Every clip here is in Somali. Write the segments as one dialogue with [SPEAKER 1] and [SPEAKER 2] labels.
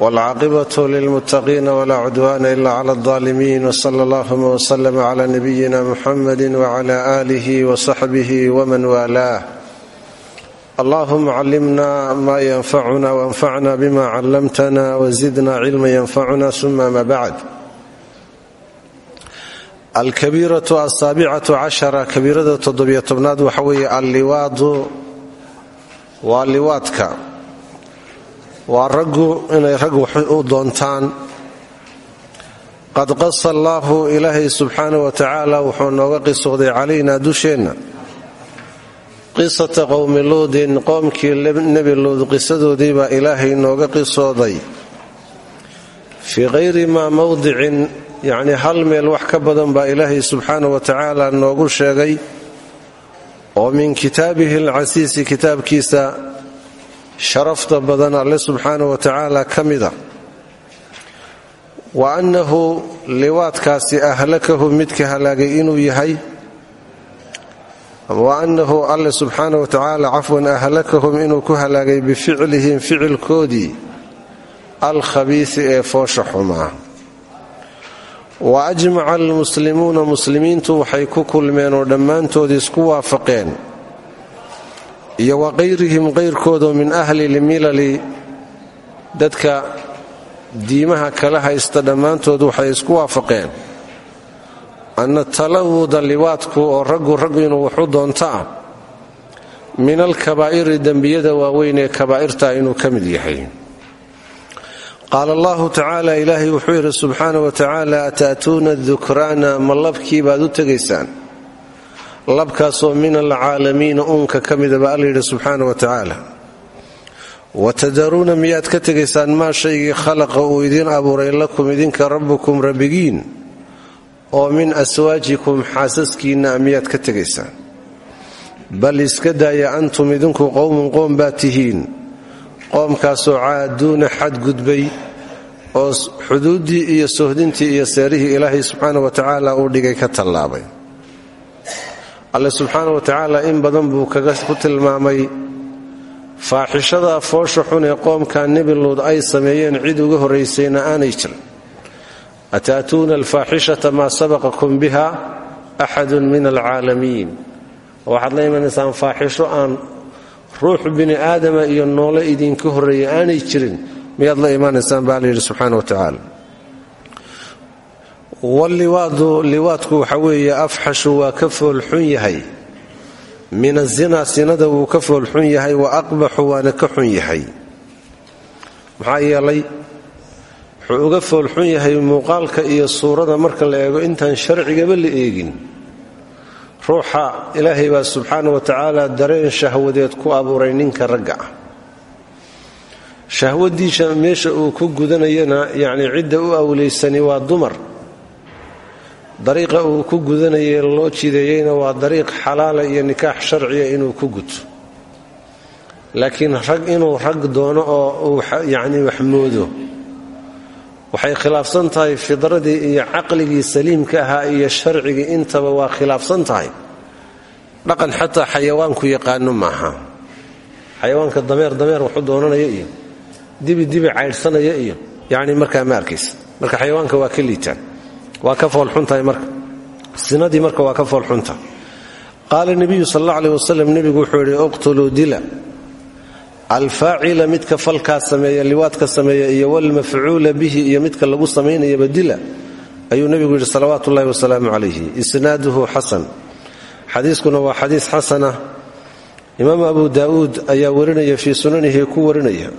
[SPEAKER 1] wlcaaqibatu lilmuttaqiina wlaa cudwana ila cla aldaalimiin wsala allahuma wslm cla nabiyina muxamedi wcla aalihi wsaxbih wman waalaah allahuma callimna ma yanfacuna wanfacna bima callamtana wazidna cilma yanfacuna uma ma bacd alkabiiratu asaabicatu cashara kabiirada toddobiyo tobnaad waxa weeye alliwaadu waa liwaadka waa raggu inay rag wax u doontaan. Qad qasa allaahu ilaahay subxaana wa tacaala wuxuu nooga qisooday calaynaa dusheenna. Qisata qowmi luudin qoomkii nebi luud qisadoodii baa ilaahay nooga qisooday. Fii qayri maa mowdicin yacnii hal meel wax ka badan baa ilaahay subxaana wa tacaala noogu sheegay. Oo min kitaabihi alcasiisi kitaabkiisa sharafta badan alle subxaana wa tacaala ka mida wa annahu liwaadkaasi ahlakahu midka halaagay inuu yahay wa annahu alle subxaana wa tacaala cafwan ahlakahum inuu ku halaagay bificlihim ficilkoodii alkhabiisi ee foosha xumaa wa ajmaca almuslimuuna muslimiintu waxay ku kulmeen oo dhammaantood isku waafaqeen iyo wa qayrihim qayrkoodoo min ahli lmilali dadka diimaha kala haysta dhammaantood waxay isku waafaqeen. Anna talawuda liwaadku oo raggu raggu inuu waxu doonto ah min alkabaa'iri dembiyada waaweyn ee kabaa'irta inuu ka mid yahay. Qaala allahu tacaala ilaahay wuxuu yidhi subxaana wa tacaala ataatuuna dukraana ma labkii baad u tegaysaan labkaasoo min alcaalamiina uunka ka midaba alla yidhi subxaana wa tacaala wa tadaruuna miyaad ka tegaysaan maa shaygii khalaqa uu idiin abuuray lakum idinka rabbukum rabbigiin oo min aswaajikum xaasaskiinna miyaad ka tegaysaan? Bal iska daaya antum idinku qowmun qoom baad tihiin qoomkaasoo caaduuna xadgudbay oo xuduuddii iyo sohdintii iyo seerihii ilaahay subxaana wa tacaala uu dhigay ka tallaabay alle subxaana wa tacaala in badan buu ku tilmaamay faaxishada foosha xun ee qoomka nebi ay sameeyeen cid uga horraysayna aanay jirin. Ataatuuna alfaaxishata maa sabaqakum biha axadun min alcaalamiin. Waxaad la imanaysaan faaxisho aan ruux bini aadama iyo noole idinka horreeya aanay jirin miyaad la imaanaysaan baa la yidhi subxaana wa tacaala walliwaadu liwaadku waxa weeye afxashu waa ka foolxun yahay min azinaa sinada wuu ka foolxun yahay wa aqbaxu waana ka xun yahay maxaa yeelay wuxuu uga foolxun yahay muuqaalka iyo suurada marka la eego intaan sharcigaba la eegin ruuxa ilaahay baa subxaana wa dareen shahwadeed ku abuuray ninka ragga ah meesha uu ku gudanayana yacnii cidda u awlaysani waa dumar dariiqa uu ku gudanayay loo jideeyeyna waa dariiq xalaala iyo nikaax sharciya inuu ku guto. Laakiin rag inuu rag doono oo uu wax moodo. Waxay khilaafsan tahay fidradii iyo caqligii saliimka ahaa iyo sharcigii intaba waa khilaafsan tahay. Dhaqan xataa xayawaanku yaqaano maaha. Xayawaanka dameer dameer waxu doonanaya iyo dibi dibi caydhsanaya iyo yacni markaa ma marka xayawaanka waa ka liitaan waa ka foolxuntahay marka. Sinadii marka waa ka foolxunta qaala nebiyu sal alla aleh wasalam nebigu wuxuu yidhi uqtuluu dila. Alfaacila midka falkaa sameeya liwaadka sameeya iyo walmafcuula bihi iyo midka lagu samaynayaba dila. Ayuu nebigu yidhi salawaatu ullahi wasalaamu calayhi isnaaduhu xasan. Xadiiskuna waa xadiis xasana. Imaam abu daa'uud ayaa warinaya fii sunanihi ku warinaya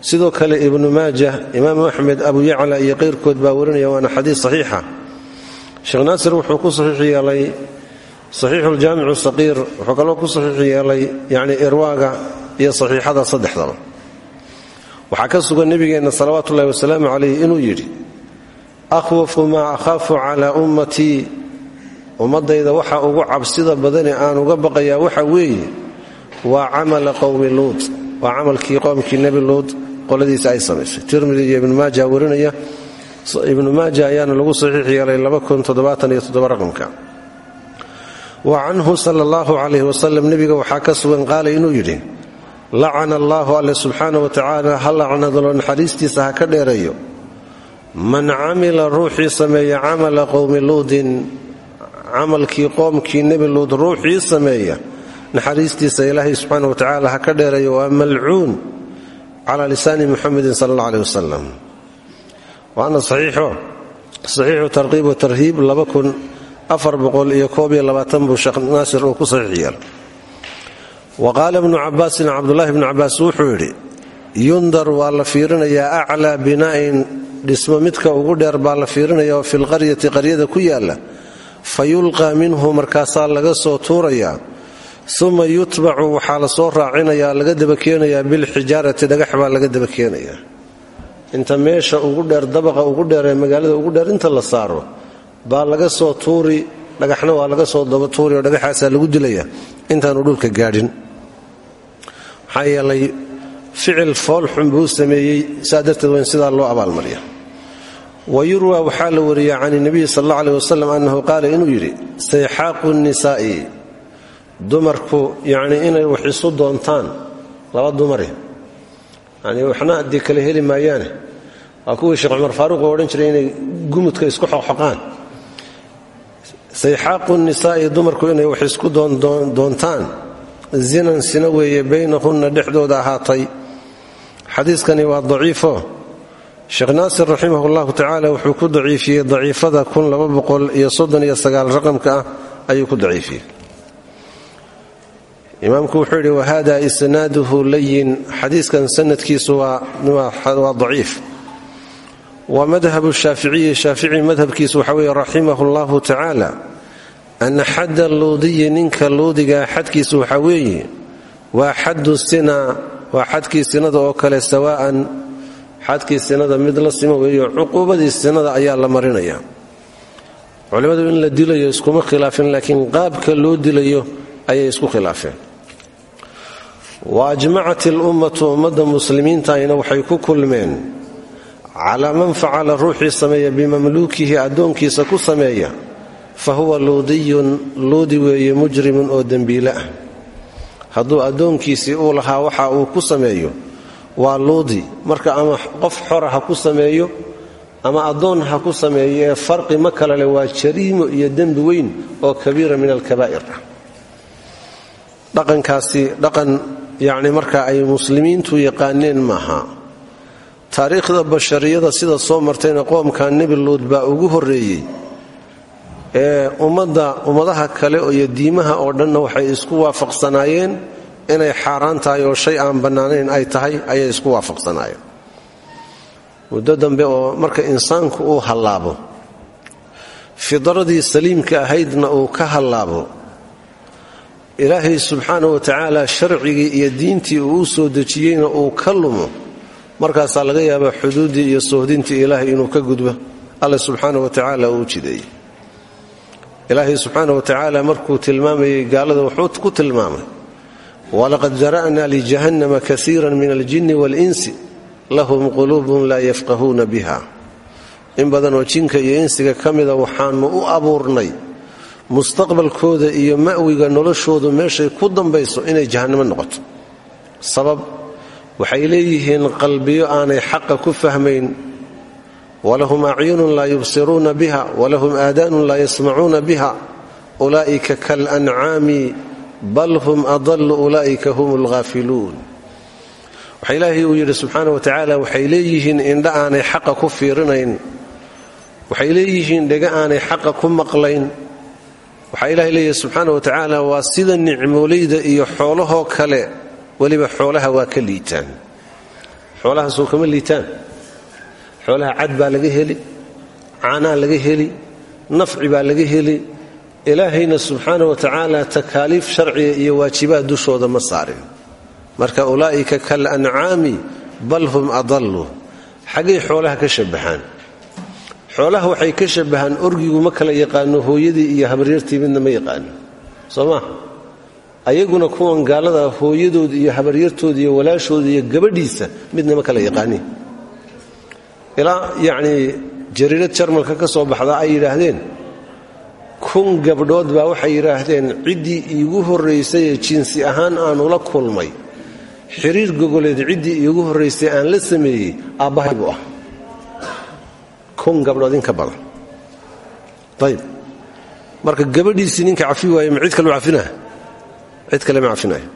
[SPEAKER 1] sidoo kale ibnu maaja imaamu axmed abu yacla iyo qayrkood baa warinaya waana xadiis saxiixa. Sheekh naasir wuxuu ku saxiix yeelay saxiixu ljaamicu saqiir wuxuu kaloo ku saxiix yeelay yacni irwaaga iyo saxiixada saddexdaba. Waxaa ka sugan nebigeenna salawaatu ullahi wasalaamu calayh inuu yidhi akhwafu maa akhaafu calaa ummatii ummadayda waxa ugu cabsida badane aan uga baqayaa waxa weeye waa camala qowmi luud waa camalkii qoladiisa ay samaysay tirmidi iyo ibnu maaja warinaya ibnu maaja ayaana lagu saxiix yeelay raqamka. Wa canhu sala allahu calayh wasalam nebiga waxaa ka sugan qaalay inuu yidhi lacana allaahu alle subxaana wa tacaala ha lacnadalo naxariistiisa ha ka dheereeyo man camila ruuxii sameeya camala qowmi luudin camalkii qoomkii nebi luud ruuxii sameeya naxariistiisa ilaahay subxaana wa tacaala ha ka dheereeyo waa malcuun cala lisaani muxamedin sala allah aleh wasalam. Waana saxiixu tarqiib wa tarhiib buu sheekh naasir uu ku saxiix yeelay wa qaala ibnu cabaasin cabdulaahi bnu cabaas wuxuu yidhi yundar waa la fiirinayaa aclaa binaa'in dhismo midka ugu dheer baa la fiirinaya oo filqaryati qaryada ku yaalla fa yulqaa minhu markaasaa laga soo tuurayaa uma yutbacu waxaa la soo raacinayaa laga daba keenayaa bilxijaarati dhagax baa laga daba keenayaa. Inta meesha ugu dheer dabaqa ugu dheer ee magaalada ugu dheer inta la saaro baa laga soo tuuri dhagaxna waa laga soo daba tuuri oo dhagaxaasaa lagu dilaya. Intaanu dhulka gaadhin. Maxaa yeelay ficil foolxun buu sameeyey saa darteed waa loo abaalmariya. Wa yurwa waxaa la wariyaa can nabiyi sal alla aleh wasalam annahu qaala inuu yidhi sayxaaqu dumarku yacnii inay wax isu doontaan laba dumari. Yani waxna haddii kale heli maayaane. Waa sheekh cumar faaruq oo odhan gumudka isku xoqxoqaan. Sayxaaqu nisaa'i dumarku inay wax isku doontaan. Zinan sina weeye baynahunna dhexdooda ahaatay. Xadiiskani waa daciifo. Sheekh naasir raximah llahu tacaala wuxuu ku daciifiyey daciifada raqamka ah ayuu ku daciifiyey imaamku wuxuu yidhi wahada isnaaduhu layin xadiiskan sanadkiisu waa daciif. Wa madhabu shaaficiyi shaafici madhabkiisu waxa weeye raximah llahu tacaala ana xadda luudiyi ninka luudigaa xadkiisu waxaa weeye waa xaddu sina waa xadkii oo kale sawaa'an xadkii mid la sima weeyo cuquubadii ayaa la marinaya. Culimmadu in la dilayo iskuma khilaafin laakiin qaabka loo dilayo ayay isku khilaafeen wa ajmacat ilummatu ummadda muslimiintayna waxay ku kulmeen. Calaa man facala ruuxii sameeya bimamluukihi addoonkiisa ku sameeya fa huwa luudiyun luudi weeye mujrimun oo dembiile ah. Hadduu addoonkiisii uu lahaa waxa uu ku sameeyo waa luudi. Marka ama qof xora ha ku sameeyo ama addoon ha ku sameeyo ee farqi ma leh waa jariimo iyo dembi weyn oo kabiira min alkabaa'ir yacni marka ay muslimiintu yaqaaneen maaha taariikhda bashariyada sida soo martayna qoomka nebi luud baa ugu horreeyey ee ummadda ummadaha kale iyo diimaha oo dhanna waxay isku waafaqsanaayeen inay xaaraan tahay oo shay aan bannaanayn ay tahay ayay isku waafaqsanaayeen muddo dambe oo marka insaanku uu hallaabo fidradii saliimka ahaydna uu ka hallaabo ilaahay subxaanahu wa tacaala sharcigii iyo diintii uu soo dejiyeyna uu ka lumo. Markaasaa laga yaabaa xuduuddii iyo soohdintii ilaahay inuu ka gudbo alle subxaanahu wa tacaala uu jideeyey. Ilaahay subxaana wa tacaala markuu tilmaamayey gaalada wuxuu ku tilmaamay walaqad zara'na lijahannama kaiira min aljinni waalinsi lahum quluubun laa yafqahuuna biha in badan oo jinka iyo insiga ka mida u abuurnay mustaqbalkooda iyo ma'wiga noloshoodu meeshay ku dambayso inay jahannamo noqoto. Sabab waxay leeyihiin qalbiyo aanay xaqa ku fahmayn. walahum acyunun laa yubsiruuna biha walahum aadaanun laa yasmacuuna biha ulaa'ika kalancaami bal hum adallu ulaa'ika hum alghaafiluun waxa ilaahay uu yidhi subxaana wa tacaala waxay leeyihiin indha aanay xaqa ku fiirinayn. Waxay leeyihiin dhega aanay xaqa ku maqlayn waxaa ilaahay leeyahy subxaana wa tacaala waa sida nicmoolayda iyo xoolahoo kale weliba xoolaha waa ka liitaan. Xoolahaasoo kama liitaan. Xoolaha cad baa laga heli caanaa laga heli nafci baa laga heli. Ilaahayna subxaana wa tacaala takaaliif sharciga iyo waajibaad dushooda ma saarin. Marka ulaa'ika kalancaami bal hum adallu. Xaggay xoolaha ka shabbaxaan xoolaha waxay ka shabahaan orgigu ma kala yaqaano hooyadii iyo habaryartii midna ma yaqaano. Soo ayaguna kuwan gaalada hooyadooda iyo habaryartooda iyo walaashooda iyo gabadhiisa midna ma kala yaqaanin ilaa yacnii jariirad jarmalka ka soo baxda ay yidhaahdeen kun gabdhood baa waxay yidhaahdeen ciddii iigu horraysay ee jinsi ahaan aanula kulmay. Xiriir gogoleed ciddii iigu horraysay aan la sameeyey aabbahay buu ah kun gabdhood in ka badan. Ayb marka gabadhiisii ninka cafi waaye ma cid kaleu cafinaa cid kale ma cafinayo.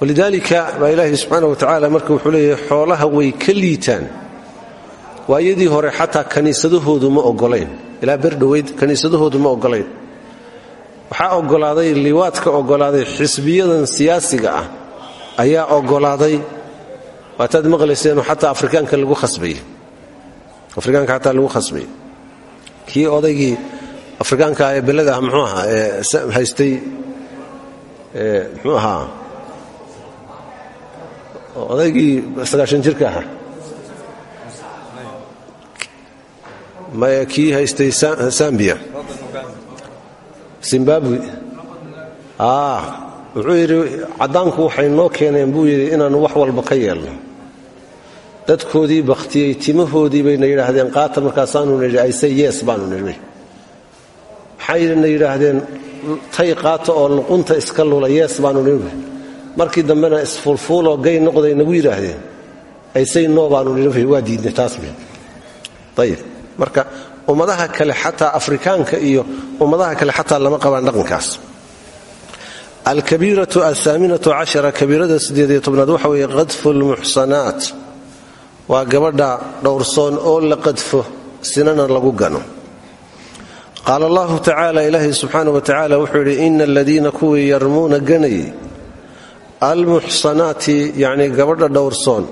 [SPEAKER 1] Walidaalika baa ilaahi subxaana wa tacaala marka wuxuu leeyahay xoolaha way ka liitaan. Waayadii hore xataa kaniisadahoodu ma ogolayn ilaa berdhoweyd kaniisadahoodu ma ogolayn waxaa ogolaaday liwaadka ogolaaday xisbiyadan siyaasiga ah ayaa ogolaaday. Waataad maqlayseen xataa afrikaanka lagu khasbayey afrikaanka xataa lagu khasbayey kii odaygii afrikaanka ee belada ah muxuu ahaa haystay muxuu ahaa? Odaygii sagaashan jirka ahaa. Maya kii haystay sambiya zimbabwe. Wuxuu yidhi caddaanku waxay noo keeneen buu yidhi inaannu wax walba ka yeelno dadkoodii bakhtiyey timahoodii bayna yidhaahdeen qaata markaasaanu nidhi ayse yees baanu nidhi waxayna yidhaahdeen tay qaata oo luqunta iska lula yees baanu nidhi markii dambena isfuulfuuloo gay noqday nagu yidhaahdeen aysay noo baanu nidhi waa diidnay taas ayib marka ummadaha kale xataa afrikaanka iyo ummadaha kale xataa lama qabaan dhaqankaas. Alkabiiratu athaaminatu cashara kabiirada sideediyo tobnaad waxa weeye qadfu waa gabadha dhowrsoon oo la qadfo sinana lagu gano. Qaala allahu tacaala ilaahay subxaana wa tacaala wuxuu yidhi ina aladiina kuwii yarmuuna ganayay almuxsanaati yacnii gabadha dhowrsoon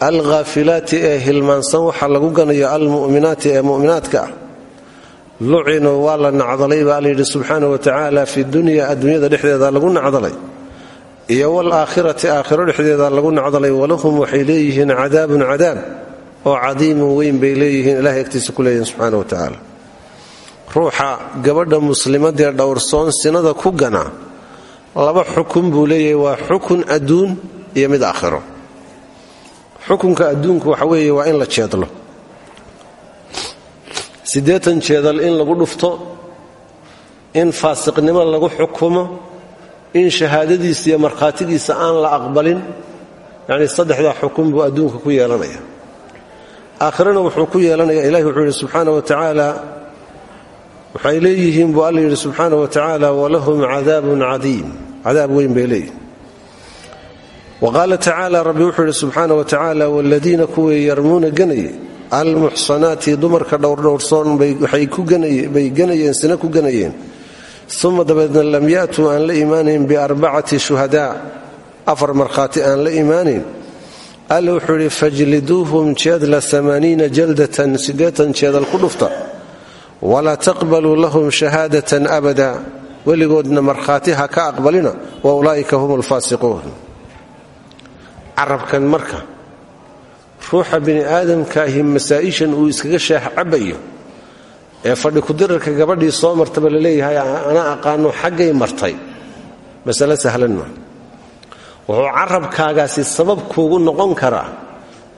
[SPEAKER 1] alkhaafilaati ee hilmaansan waxaa lagu ganayo almu'minaati ee mu'minaadka ah lucinuu waa la nacdalay baa layidhi subxaana wa tacaala fi dunya adduunyada dhexdeeda lagu nacdalay iyo waalaakhirati aakhiro dhexdeeda lagu nacdalay walahum waxay leeyihiin cadaabun cadaab oo cadiimun weyn bay leeyihiin ilahay agtiisa ku leeyihiin subxaana wa tacaala ruuxa gabadha muslimadee dhowrsoon sinada ku gana laba xukun buu leeyahay waa xukun adduun iyo mid aakhiro. Xukunka adduunku waxa weeye waa in la jeedlo. Siddeetan jeedal in lagu dhufto in faasiqnimo lagu xukumo in shahaadadiisa iyo markhaatigiisa aan la aqbalin yacnii saddexdaa xukun buu adduunka ku yeelanaya. Aakhirana wuxuu ku yeelanaya ilahi wuxuu yidhi wa tacaala waxay leeyihiin buu alla yidhi subxaana wa tacaala walahum cadaabun cadiim. Weyn bay wa qaala tacaala rabbi wuxuu yidhi subxaana wa tacaala waaladiina kuwii yarmuuna ganayay almuxsanaati dumarka dhowrdhowrsoon bay ganayeen sina ku ganayeen uma dabeedna lam yaatuu aan la imaanayn biarbacati shuhadaa afar markhaati aan la imaanayn. Alla wuxuu yidhi fajliduuhum jeedla amaaniina jaldatan siddeetan jeedal ku dhufta. Walaa taqbaluu lahum shahaadatan abada. Weligoodna markhaati ha ka aqbalina wa ulaa'ika hum alfaasiquun carabkan marka ruuxa bini aadamkaahi masaa'ishan uu iskaga shaax ee fadhi kudirarka gabadhii soo martaba la leeyahay ana aqaano xaggay martay. Masale sahlan wuxuu carabkaagaasi sabab kuugu noqon karaa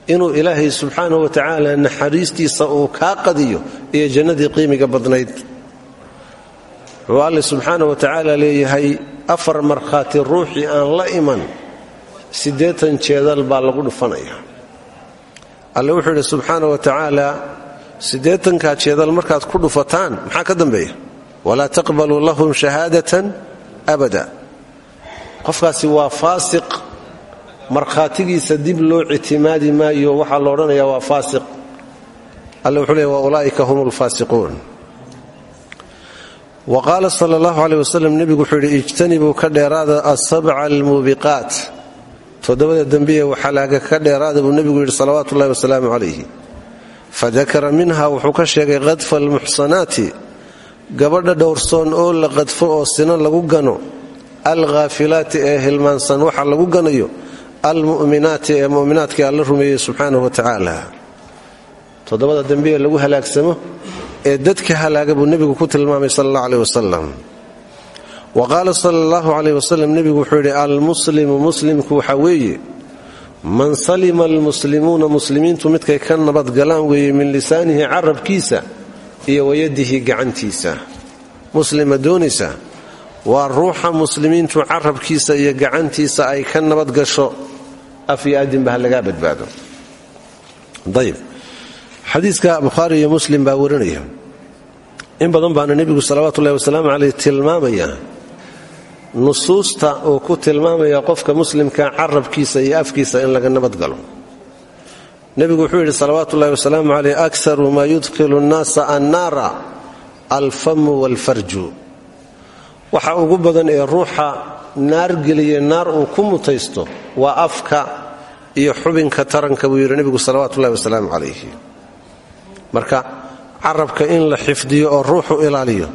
[SPEAKER 1] inuu ilaahay subxaana wa tacaala naxariistiisa uu kaa qadiyo iyo jannadii qiimiga badnayd. Wuxuu alle subxaana wa tacaala leeyahay afar markhaati ruuxii aan la iman siddeetan jeedal baa lagu dhufanaya. Alle wuxuu yidhi subxaana wa tacaala siddeetankaa jeedal markaad ku dhufataan maxaa ka dambeeya? Walaa taqbaluu lahum shahaadatan abada. Qofkaasi waa faasiq. Markhaatigiisa dib loo ictimaadi maayo waxaa la odhanayaa waa faasiq. Alle wuxuu leey wa ulaa'ika hum alfaasiquun wa qaala sala allahu aleyh wasalam nebigu wuxuu yidhi ijtanibuu ka dheeraada asabca almuubiqaat toddobada dembiye waxalaaga ka dheeraada buu nebigu yidhi salawaatu ullahi wasalaamu calayhi fadakara minha wuxuu ka sheegay qadfa almuxsanaati gabadha dhowrsoon oo la qadfo oo sino lagu gano alkhaafilaati ee hilmaansan waxa lagu ganayo almu'minaati ee mu'minaadkii alla rumeeyey subxaanahu wa tacaala toddobada dembiye lagu halaagsamo ee dadka halaaga buu nebigu ku tilmaamay sal allah aleh wasalam wa qaala sala allahu caleyh wasalam nebigu wuxuu almuslimu muslimku waxaa man salima almuslimuuna muslimiintu midkay ka nabadgalaan weeye min lisaanihi carabkiisa iyo wayadihi gacantiisa. Muslima doonaysa waa ruuxa muslimiintu carabkiisa iyo gacantiisa ay ka nabadgasho af iyo adinba ha lagaa badbaado. Ayb xadiiska bukhaari iyo muslim baa warinaya. In badan baana nebigu salawaatu ullahi wasalaamu caleyh tilmaamaya nusuusta uu ku tilmaamaya qofka muslimka carabkiisa iyo afkiisa in laga nabadgalo nebigu wuxuu yidhi salawaatu ullahi wasalaamu caleyh akaru maa yudkhilu nnaasa annaara alfamu walfarju. Waxa ugu badan ee ruuxa naar geliya naar uu ku mutaysto waa afka iyo xubinka taranka buu yidhi nebigu salawaatu ullahi wasalaamu calayhi. Marka carabka in la xifdiyo oo ruuxu ilaaliyo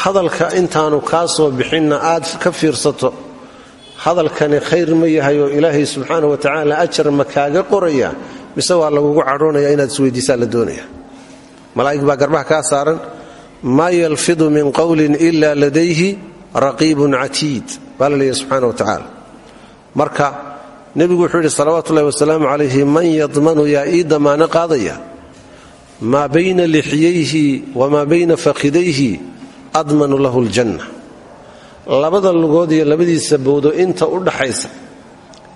[SPEAKER 1] hadalka intaanu kaa soo bixinna aad ka fiirsato hadalkani khayr ma yahay oo ilaahay subxaana wa tacaala ajar ma kaaga qoraya mise waa lagugu cadhoonaya inaad isweydiisaa la doonaya malaa'ig baa garbaha kaa saaran maa yalfidu min qowlin ila ladayhi raqiibun catiid. Baa la wa tacaala. Marka nebigu wuxuu yidhi salawaatu ullahi wasalaamu calayhi man yadmanu yaa ii damaano qaadaya? Maa bayna lixyayhi wamaa bayna fakhidayhi admanu lahu ljanna labada lugood iyo labadiisa bowdo inta u dhaxaysa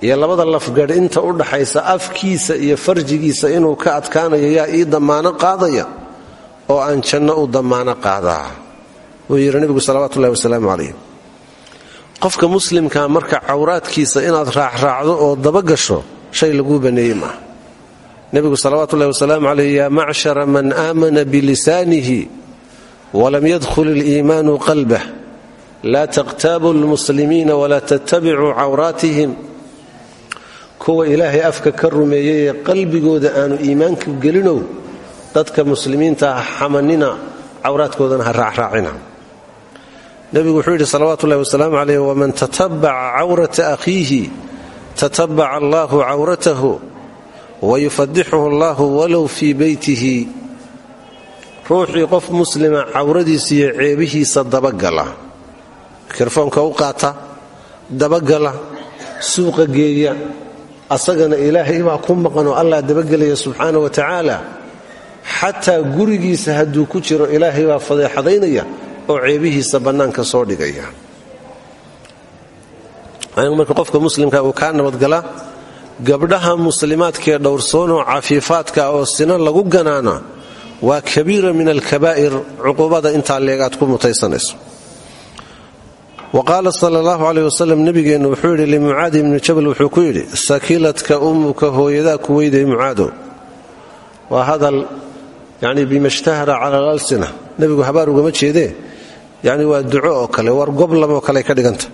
[SPEAKER 1] iyo labada lafgadh inta u dhaxaysa afkiisa iyo farjigiisa inuu ka adkaanayo yaa ii damaano qaadaya oo aan janno u damaano qaadaa. Wuu yidhi nebigu salawatu ullahi wasalaamu calayh qofka muslimkaa marka cawraadkiisa inaad raacraacdo oo dabagasho shay laguu baneeyey maaha nebigu salawaatu ullahi wasalaamu calayh yaa macshara man aamana bilisaanihi walam yadkhul iliimaanu qalbah laa taqtaabu lmuslimiina walaa tattabicuu cawraatihim kuwa ilaahay afka ka rumeeyey ee qalbigooda aanu iimaanku gelinow dadka muslimiinta ha xamanina cawraadkoodana ha raacraacina nebigu wuxuu yidhi salawaatu ullahi wasalaamu calayh waman tatabaca cawrata akhiihi tatabaca allahu cawratahu wayufadixuhu allahu walow ruuxii qof muslima cawradiisa iyo ceebihiisa dabagala mikrofoonka u qaata dabagala suuqa geeya asagana ilaahay baa ku maqan oo allah dabagelaya subxaana wa tacaala xataa gurigiisa hadduu ku jiro ilaahay baa fadeexadaynaya oo ceebihiisa bannaanka soo dhigaya. Marka qofka muslimka uu kaa nabadgala gabdhaha muslimaadkaee dhowrsoonoo cafiifaadka oo sina lagu ganaana waa kabiira min alkabaa'ir cuquubada intaa leegaad ku mutaysanayso. Wa qaala sala allahu caleyh wasalam nebigeennu wuxuu yidhi limucaadi ibni jabal wuxuu ku yidhi sakiladka ummuka hooyadaa ku weyday mucaadow waa hadal yacni bimashtahara cala alalsina. Nebigu habaar ugama jeedee? Yacni waa duco oo kale war goblamoo kale ka dhiganta.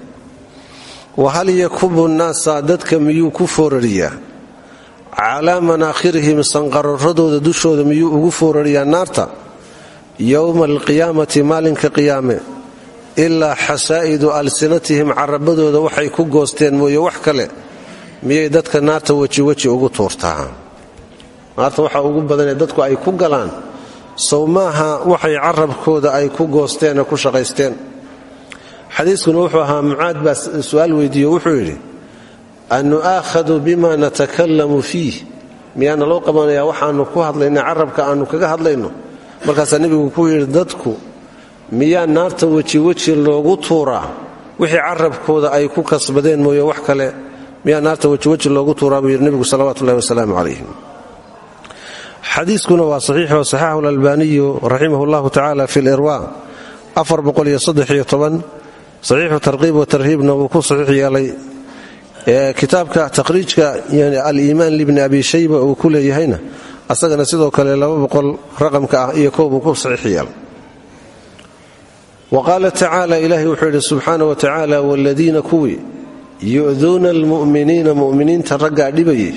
[SPEAKER 1] Wa hal yakubu nnaasa dadka miyuu ku foorariyaa calaa manaakhirihim sanqararadooda dushooda miyuu ugu foorariyaa naarta? Yowma alqiyaamati maalinka qiyaame. Ilaa xasaa'idu alsinatihim carabadooda waxay ku goosteen mooye wax kale. Miyay dadka naarta wejiweji ugu tuurtaa naarta waxaa ugu badanee dadku ay ku galaan sow waxay carabkooda ay ku goosteenee ku shaqaysteen. Xadiiskuna wuxuu ahaa mucaad baa su'aal wuxuu yidhi an nu'aakhadu bima natakallamu fiih miyaana loo qabanayaa waxaannu ku hadlayna carabka aannu kaga hadlayno markaasaa nebigu ku yidhi dadku miyaa naarta wejiweji loogu tuuraa wixii carabkooda ay ku kasbadeen mooye wax kale miyaa naarta wejiweji loogu tuuraa buu yidhi nebigu salawatu ullahi wasalaamu calayhim xadiiskuna waa saxiixo saxaxu lalbaaniyu raximah llahu tacaala fi lirwa saxiixu tarqiib wa tarhiibna wuu ku saxiix kitaabka takhriijka aliimaan libni abi shayba uu ku leeyahayna asagana sidoo kale raqamka ah iyo kow buu ku saxiix yeelay wa qaala tacaala ilaahay wuxuu yidhi subxaana wa tacaala waaladiina kuwii yu'duuna almu'miniina mu'miniinta raggaa dhibayay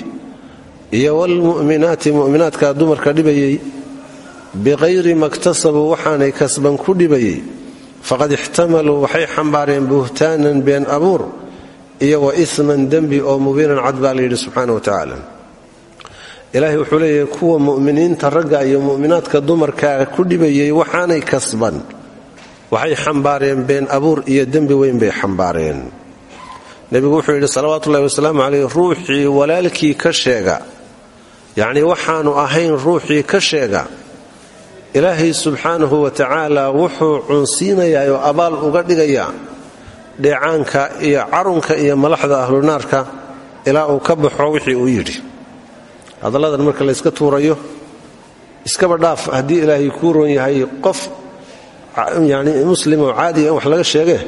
[SPEAKER 1] iyo waalmu'minaati mu'minaadka dumarka dhibayay biqayri maktasabuu waxaanay kasban ku dhibayay faqad ixtamaluu waxay xambaareen buhtaanan been abuur iyo wa isman dembi oo mubiinan cad baa layidhi subxaana wa tacaala. Ilaahay wuxuu leeyahay kuwa mu'miniinta ragga iyo mu'minaadka dumarkaa ku dhibayay waxaanay kasban. Waxay xambaareen been abuur iyo dembi weyn bay xambaareen. Nebigu wuxuu yidhi salawaatuullahi wasalaamu caleyh ruuxii walaalkii ka sheega. Yacnii waxaanu ahayn ruuxii ka sheega. Ilaahay subxaanahu wa tacaala wuxuu cunsiinayaa oo abaal uga dhigayaa dheecaanka iyo carunka iyo malaxda ahlunaarka ilaa uu ka baxo wixii uu yidhi. Hadalladan marka layska tuurayo iskaba dhaaf haddii ilaahay kuu roon yahay qof yani muslim oo caadiga in wax laga sheegee?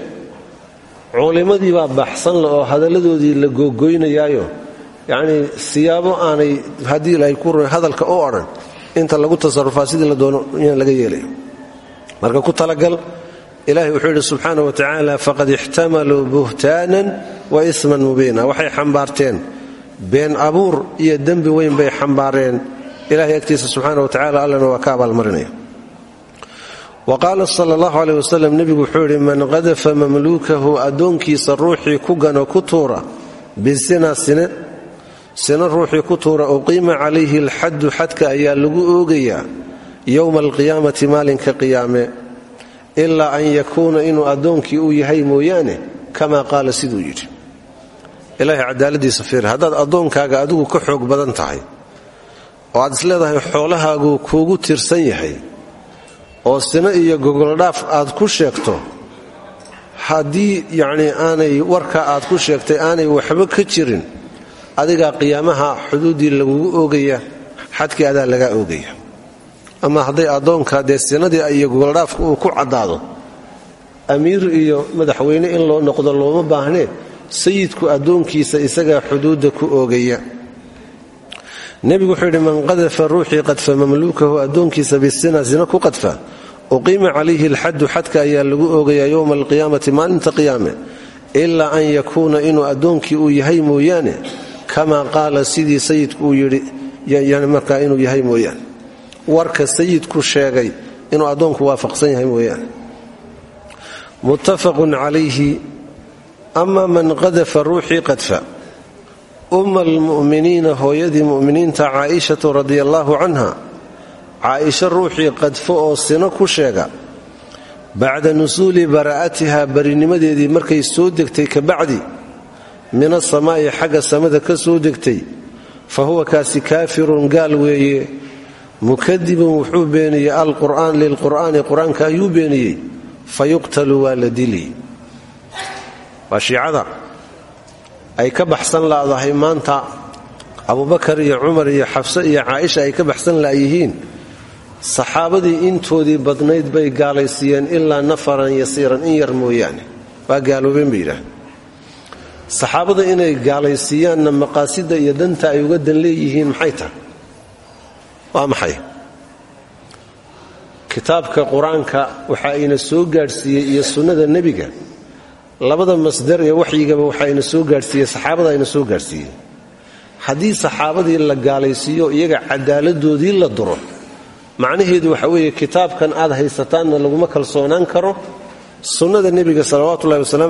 [SPEAKER 1] Culimmadii baa baxsan la oo hadalladoodii la googoynayaayo yacnii siyaabo aanay haddii ilaahay kuu roon hadalka u odhan inta lagu tasarufaa sidii la doono inaan laga yeelay marka ku talagal ilahay wuxuu yidhi subxaana wa tacaala faqad ixtamaluu buhtaanan wa isman mubiina. Waxay xambaarteen. Been abuur iyo dembi weyn bay xambaareen. Ilahay agtiisa subxaana wa tacala allana waa ka abaalmarinaya. Wa qaala sala allahu aleyh wasalam nebigu wuxuu man qadafa mamluukahu addoonkiisa ruuxii ku gano ku tuura bisina sine. Sina ruuxii ku tuura uqiima calayhi alxaddu xadka ayaa lagu oogayaa yowma alqiyaamati maalinka qiyaame ilaa an yakuuna inuu addoonkii uu yahay mooyaane kamaa qaala siduu yidhi. Ilaahay cadaaladiisa fiir haddaad addoonkaaga adigu ka xoog badan tahay oo aad isleedahay xoolahaaguu kuugu tirsan yahay oo sino iyo gogoldhaaf aad ku sheegto haddii yacnii aanay warka aad ku sheegtay aanay waxba ka jirin adigaa qiyaamaha xuduuddii lagugu oogaya xadkii adaa lagaa oogaya ama hadday addoonka dee sinadii iyo ku caddaado amiir iyo madaxweyne in loo noqdo looma baahnee sayidku addoonkiisa isagaa xuduudda ku oogaya. Nebigu wuxuu man qadafa ruuxii qadfa mamluukahu addoonkiisa bisina sina ku qadfa. Uqiima calayhi alxaddu xadka ayaa lagu oogayaa yowma alqiyaamati maalinta qiyaame. Ilaa an yakuuna inuu addoonkii uu yahay mooyaane kamaa qaala sidii sayidku uu yidhi markaa inuu yahay mooyaane warka sayidku sheegay inuu addoonku waafaqsan yahay mooyaane. Muttafaqun calayhi ama man qadafa ruuxii qadfa. Umma almu'miniina hooyadii mu'miniinta caaishatu radia allaahu canha caaisha ruuxii qadfo oo sino ku sheega. Bacda nusuuli bara'atiha barinimadeedii markay soo degtay kabacdi min asamaa'i xagga samada ka soo degtay fa huwa kaasi kaafirun gaal weeye mukadibun wuxuu beeniyey alqur'aan lilqur'aani qur'aanka ayuu beeniyey. Fa yuqtalu waa la dili waa shiicada. Ay ka baxsan laadahay maanta abubakar iyo cumar iyo xafse iyo caaisha ay ka baxsan la'yihiin saxaabadii intoodii badnayd bay gaalaysiiyeen ilaa nafaran yasiiran in yar mooyaane. Waa gaaloobeen bay yidhaah saxaabada inay gaalaysiiyaanna maqaasida iyo danta ay uga dan maxay tahay waa maxay? Kitaabka qur'aanka waxa ayna soo gaadhsiiyey iyo sunnada nebiga. Labada masdar ee waxyigaba waxa ayna soo gaadhsiiyey saxaabada ayna soo gaadhsiiyey. Haddii saxaabadii la gaalaysiiyo iyaga cadaaladoodii la duro macnaheedu waxa weeye kitaabkan aad haysataanna laguma kalsoonaan karo. Sunnada nebiga salawaatuullahi wasalam